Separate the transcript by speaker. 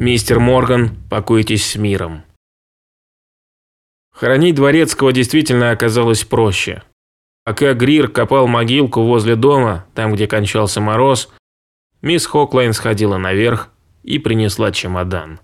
Speaker 1: Мистер Морган, покойтесь с миром. Хоронить Дворецкого действительно оказалось проще. Пока Грир копал могилку возле дома, там, где кончался мороз, мисс Хоклайн сходила наверх и принесла чемодан.